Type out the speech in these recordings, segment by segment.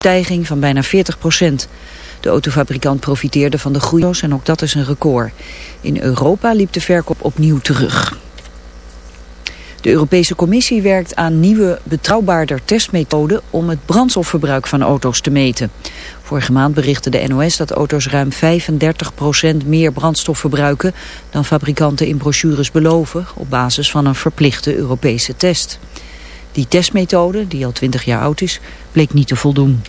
stijging van bijna 40 procent. De autofabrikant profiteerde van de groei en ook dat is een record. In Europa liep de verkoop opnieuw terug. De Europese Commissie werkt aan nieuwe betrouwbaarder testmethoden om het brandstofverbruik van auto's te meten. Vorige maand berichtte de NOS dat auto's ruim 35% meer brandstof verbruiken dan fabrikanten in brochures beloven op basis van een verplichte Europese test. Die testmethode, die al 20 jaar oud is, bleek niet te voldoen.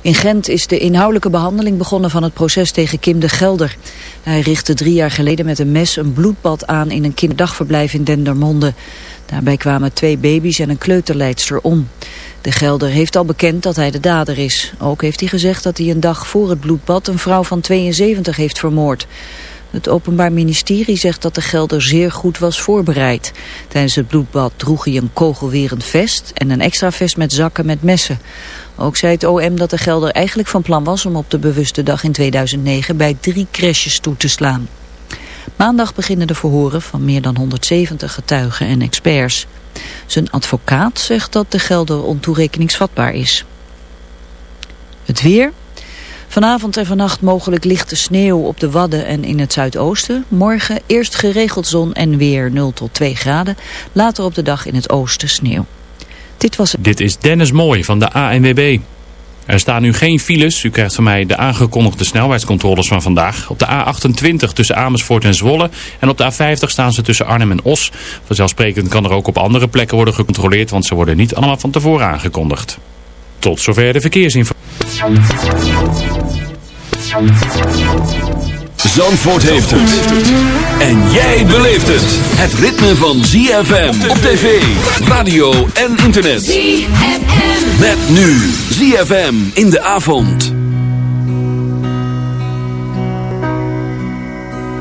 In Gent is de inhoudelijke behandeling begonnen van het proces tegen Kim de Gelder. Hij richtte drie jaar geleden met een mes een bloedbad aan in een kinderdagverblijf in Dendermonde. Daarbij kwamen twee baby's en een kleuterleidster om. De Gelder heeft al bekend dat hij de dader is. Ook heeft hij gezegd dat hij een dag voor het bloedbad een vrouw van 72 heeft vermoord. Het Openbaar Ministerie zegt dat de Gelder zeer goed was voorbereid. Tijdens het bloedbad droeg hij een kogelwerend vest en een extra vest met zakken met messen. Ook zei het OM dat de Gelder eigenlijk van plan was om op de bewuste dag in 2009 bij drie crashes toe te slaan. Maandag beginnen de verhoren van meer dan 170 getuigen en experts. Zijn advocaat zegt dat de Gelder ontoerekeningsvatbaar is. Het weer... Vanavond en vannacht mogelijk lichte sneeuw op de Wadden en in het zuidoosten. Morgen eerst geregeld zon en weer 0 tot 2 graden. Later op de dag in het oosten sneeuw. Dit was. Dit is Dennis Mooi van de ANWB. Er staan nu geen files. U krijgt van mij de aangekondigde snelheidscontroles van vandaag. Op de A28 tussen Amersfoort en Zwolle. En op de A50 staan ze tussen Arnhem en Os. Vanzelfsprekend kan er ook op andere plekken worden gecontroleerd. Want ze worden niet allemaal van tevoren aangekondigd. Tot zover de verkeersinformatie. Zandvoort heeft het. En jij beleeft het. Het ritme van ZFM op tv, radio en internet. ZFM. Met nu ZFM in de avond.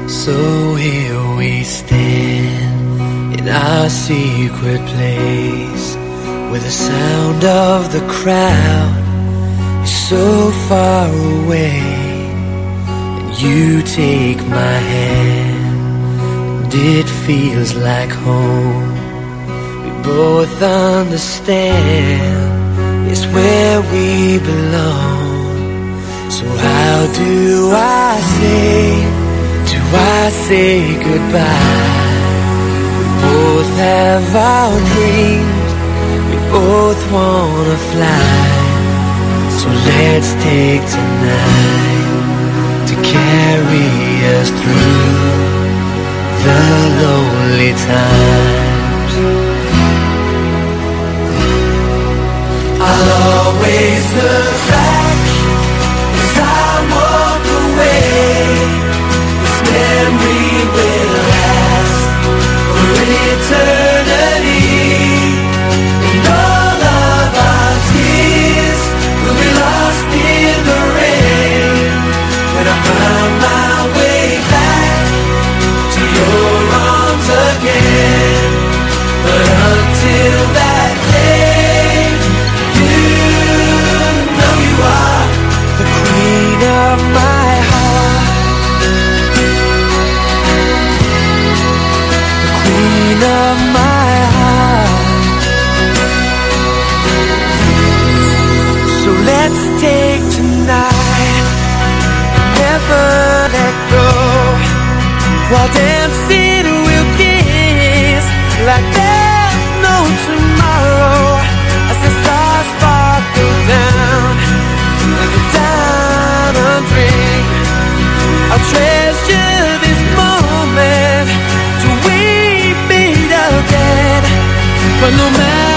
So here we stand in our secret place. Where the sound of the crowd so far away. You take my hand, and it feels like home. We both understand it's where we belong. So how do I say, do I say goodbye? We both have our dreams, we both wanna fly. So let's take tonight to carry us through the lonely times. I'll always look back as I walk away. This memory will last for eternity. Of my heart. So let's take tonight never let go While dancing But no matter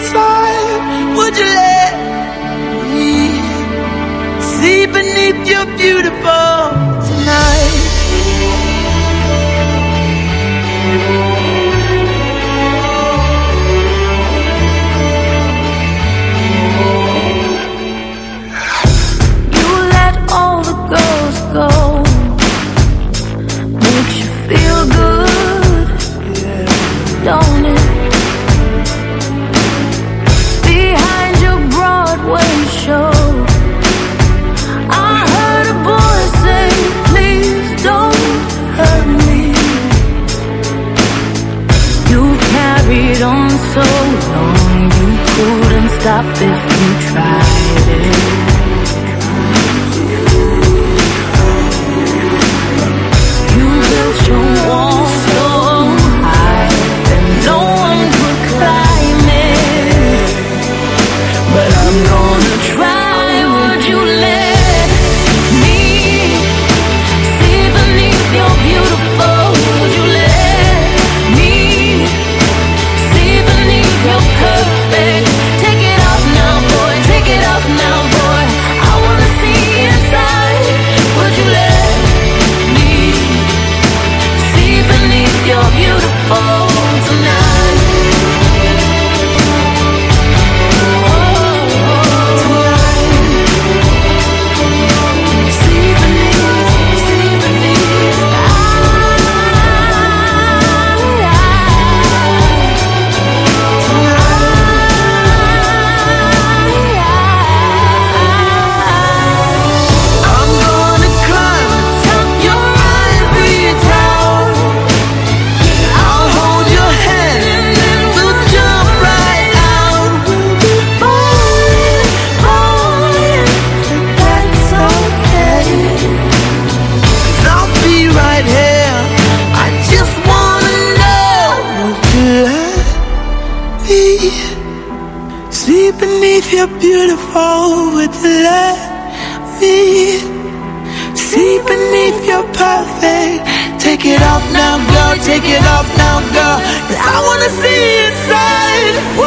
beautiful. stop if you try.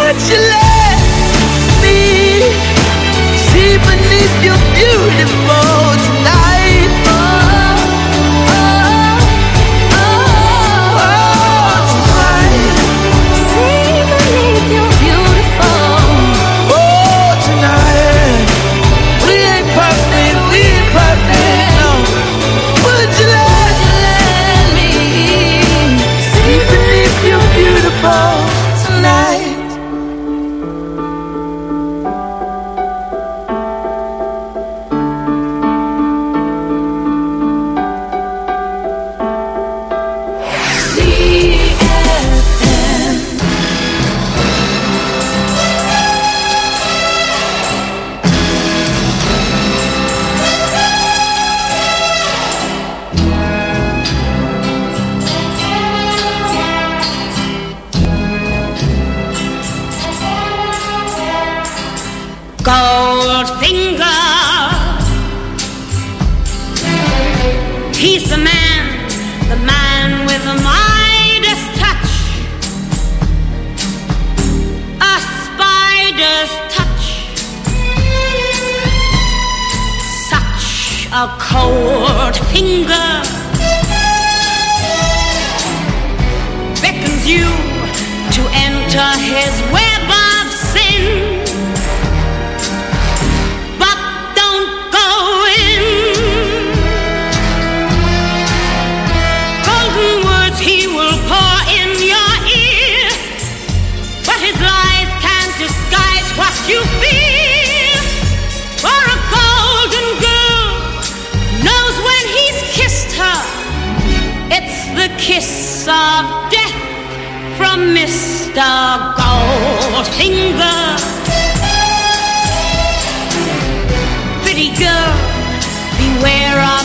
what you love. a cold finger beckons you to enter his way. The gold finger, Pretty girl, beware of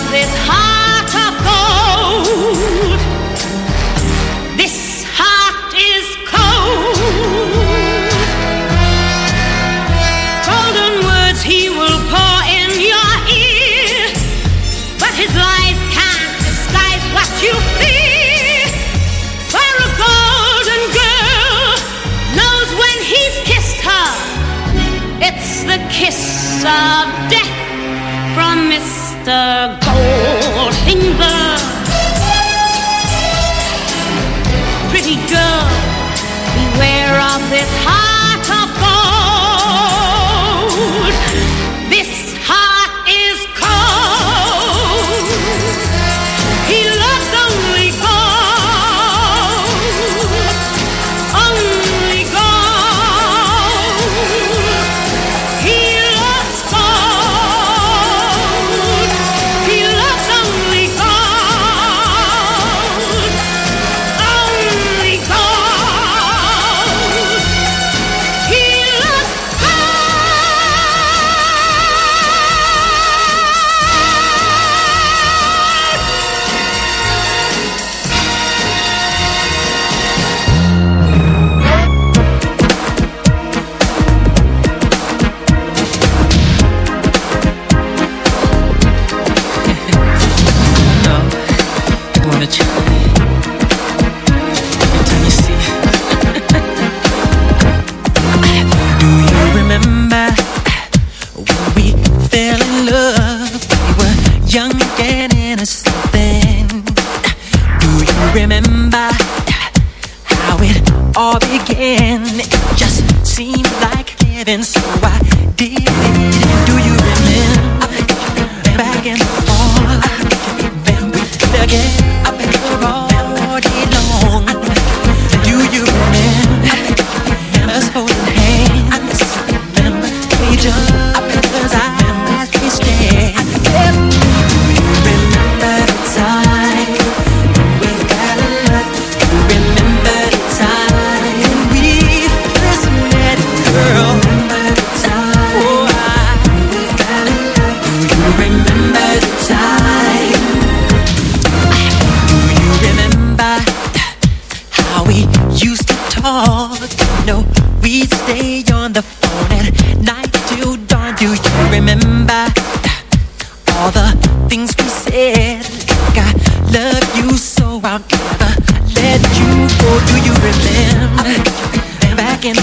of death from Mr. Goldfinger. Pretty girl, beware of this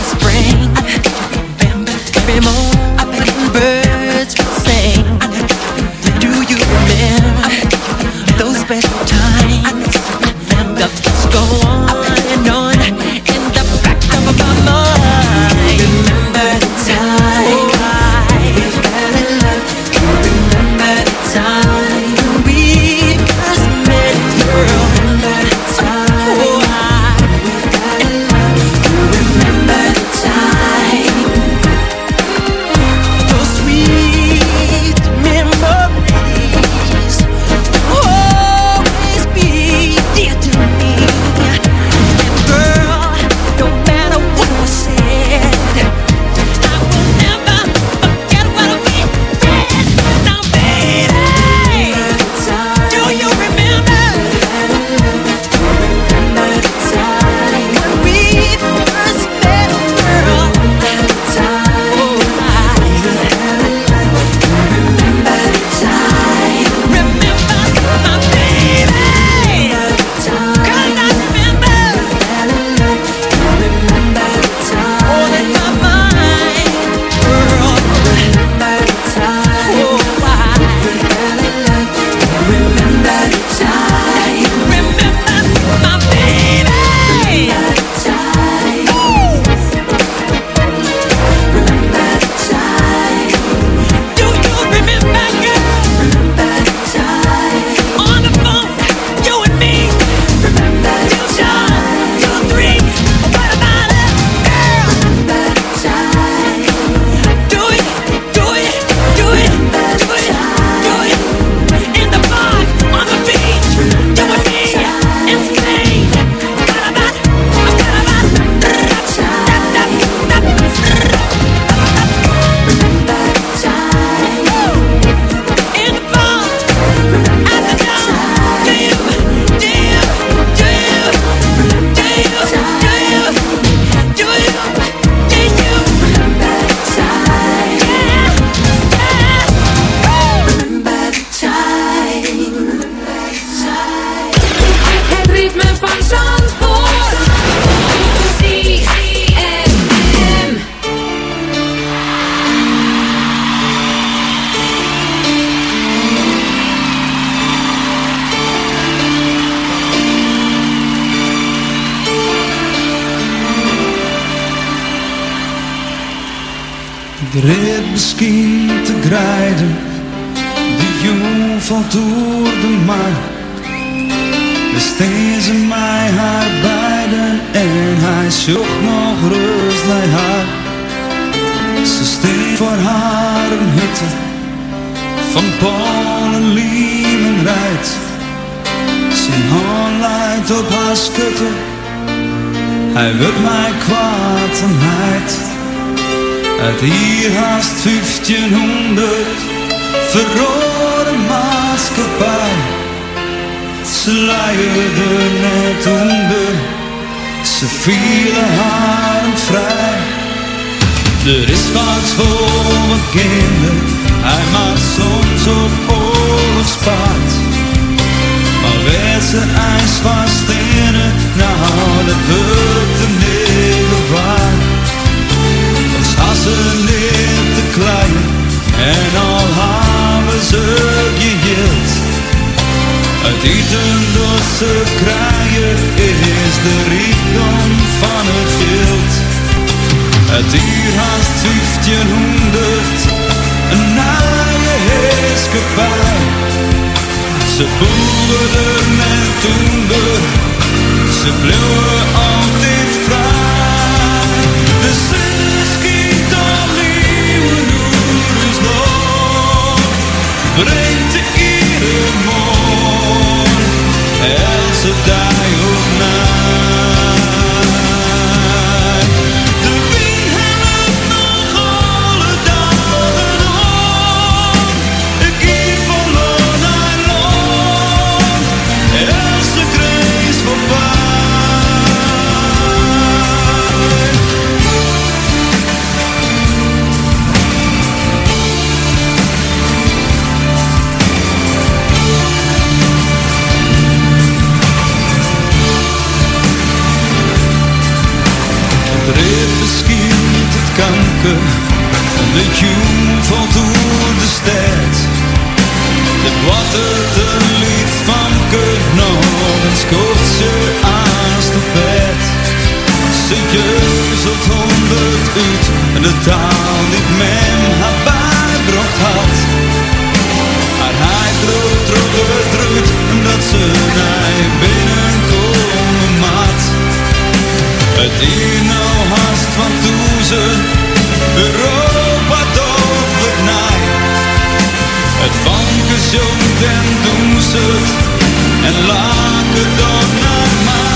spring. Remember, remember. viele haren vrij. Er is wat voor mijn kinderen, hij maakt soms op oorlogspaard. Maar werd zijn ijs vast in het, nou dat wil Ze boerden en toen de, ze bleven. Dan en doen ze het en laken dan naar mij.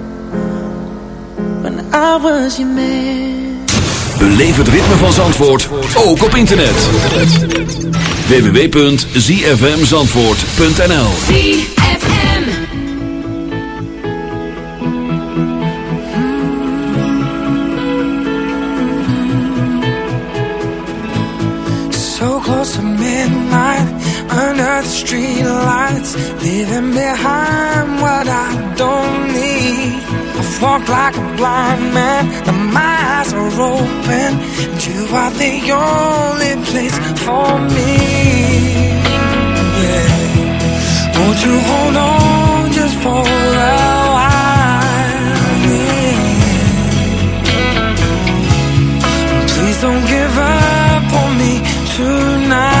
when I was your man. Beleef het ritme van Zandvoort, ook op internet. www.zfmzandvoort.nl ZFM So close to midnight, under the streetlights Leaving behind what I don't need walk like a blind man, and my eyes are open, and you are the only place for me. Yeah. Won't you hold on just for a while? Yeah. Please don't give up on me tonight.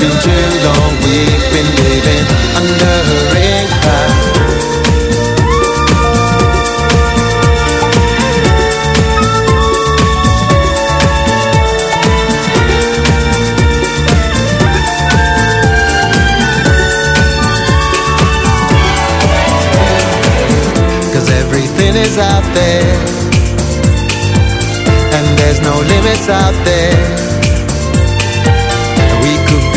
Been too long we've been living under. Cause everything is out there And there's no limits out there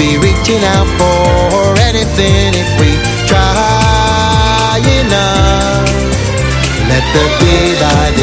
be reaching out for anything if we try enough. Let the in on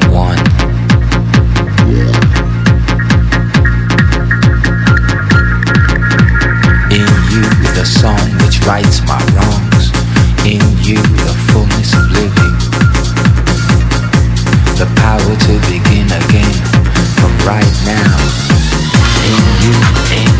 rights my wrongs. In you, the fullness of living. The power to begin again from right now. In you, in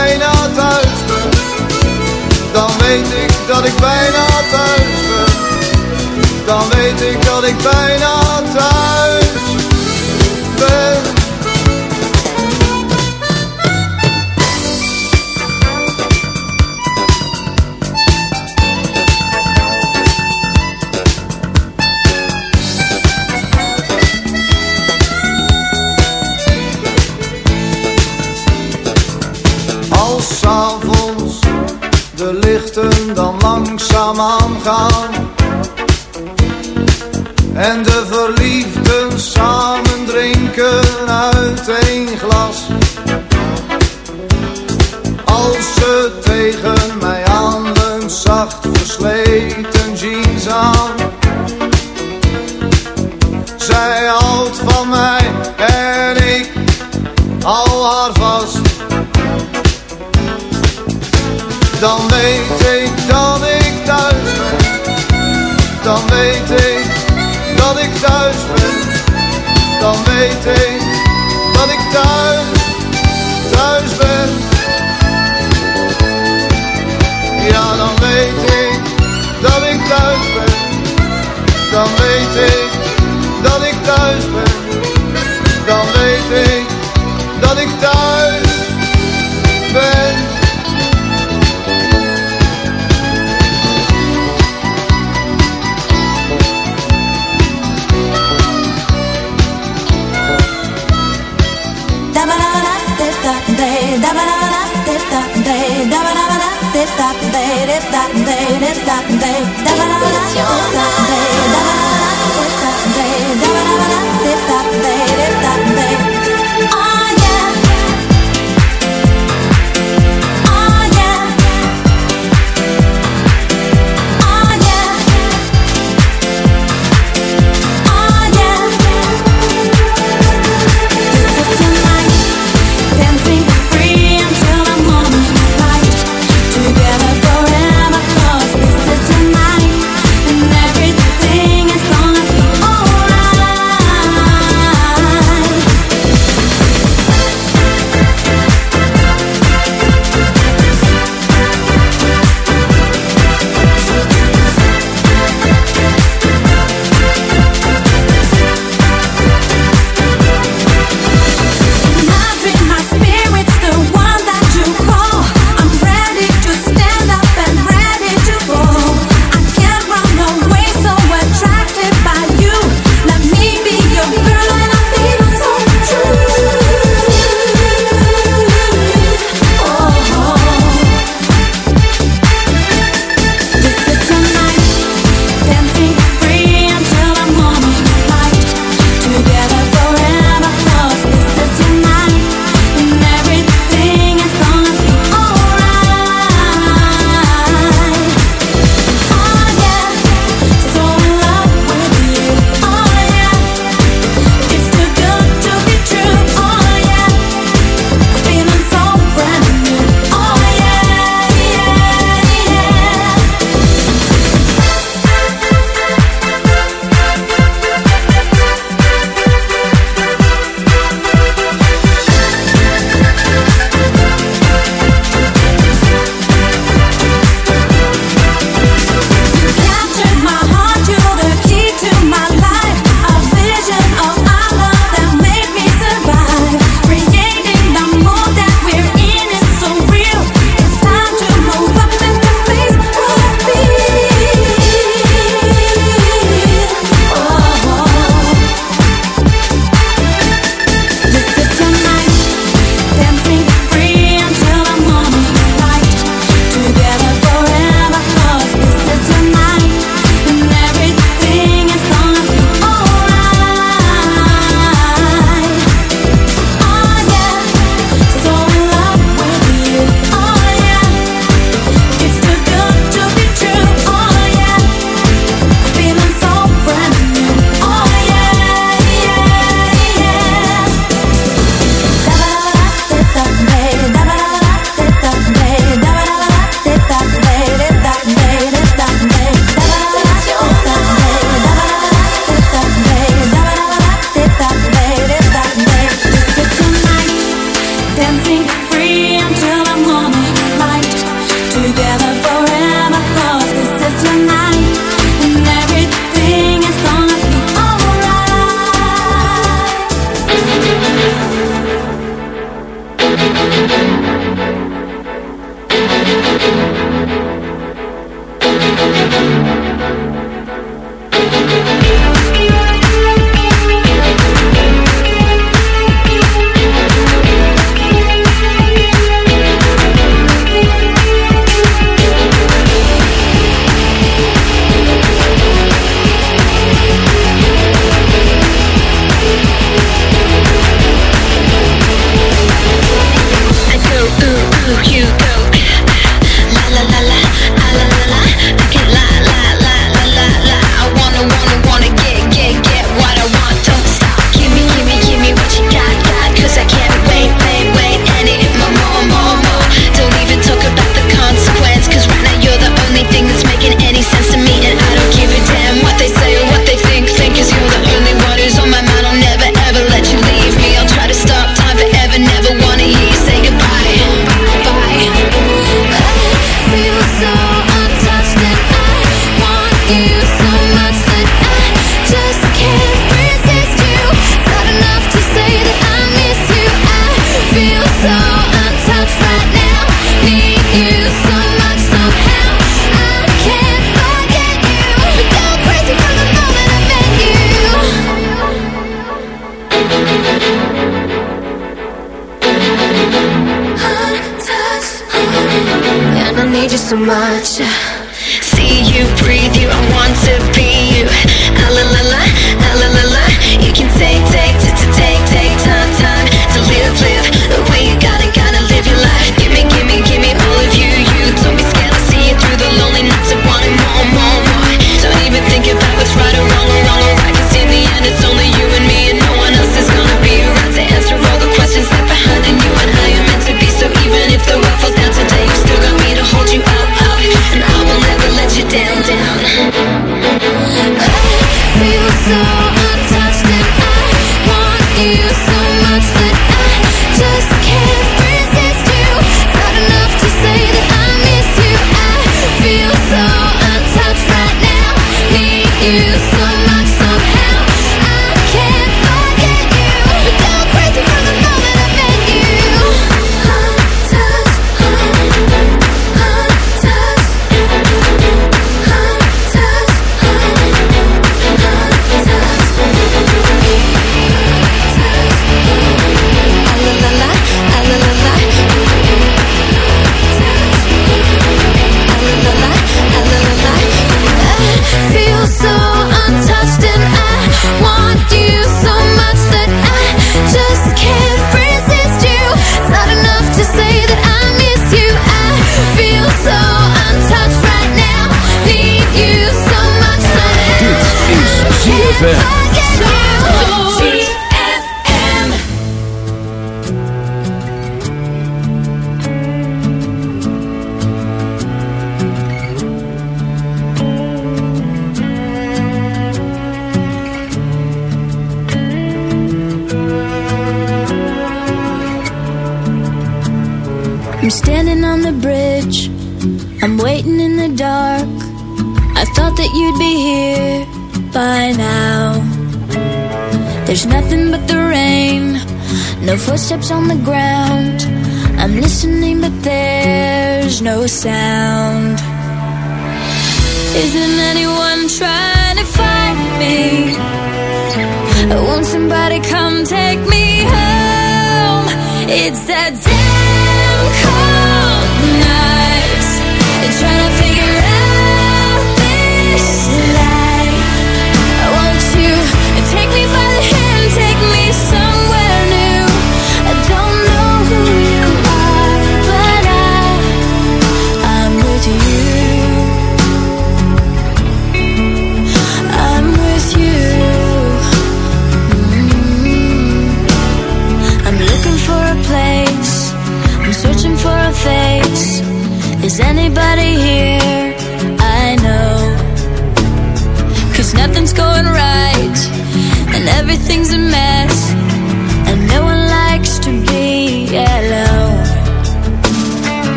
bijna thuis Dan weet ik dat ik bijna thuis ben. Dan weet ik dat ik bijna en de verliefde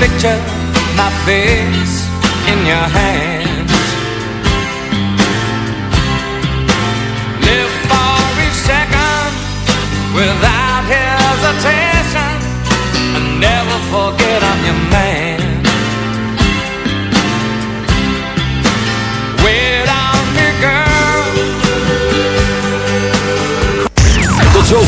picture my face in your hands.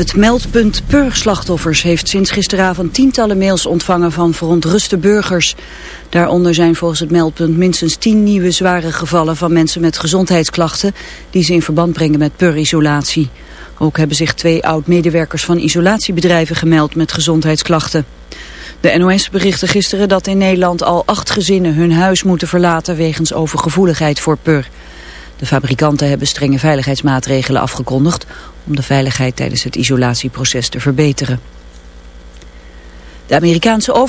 Het meldpunt Purg-slachtoffers heeft sinds gisteravond tientallen mails ontvangen van verontruste burgers. Daaronder zijn volgens het meldpunt minstens tien nieuwe zware gevallen van mensen met gezondheidsklachten die ze in verband brengen met Pur-isolatie. Ook hebben zich twee oud-medewerkers van isolatiebedrijven gemeld met gezondheidsklachten. De NOS berichtte gisteren dat in Nederland al acht gezinnen hun huis moeten verlaten wegens overgevoeligheid voor Pur. De fabrikanten hebben strenge veiligheidsmaatregelen afgekondigd om de veiligheid tijdens het isolatieproces te verbeteren. De Amerikaanse over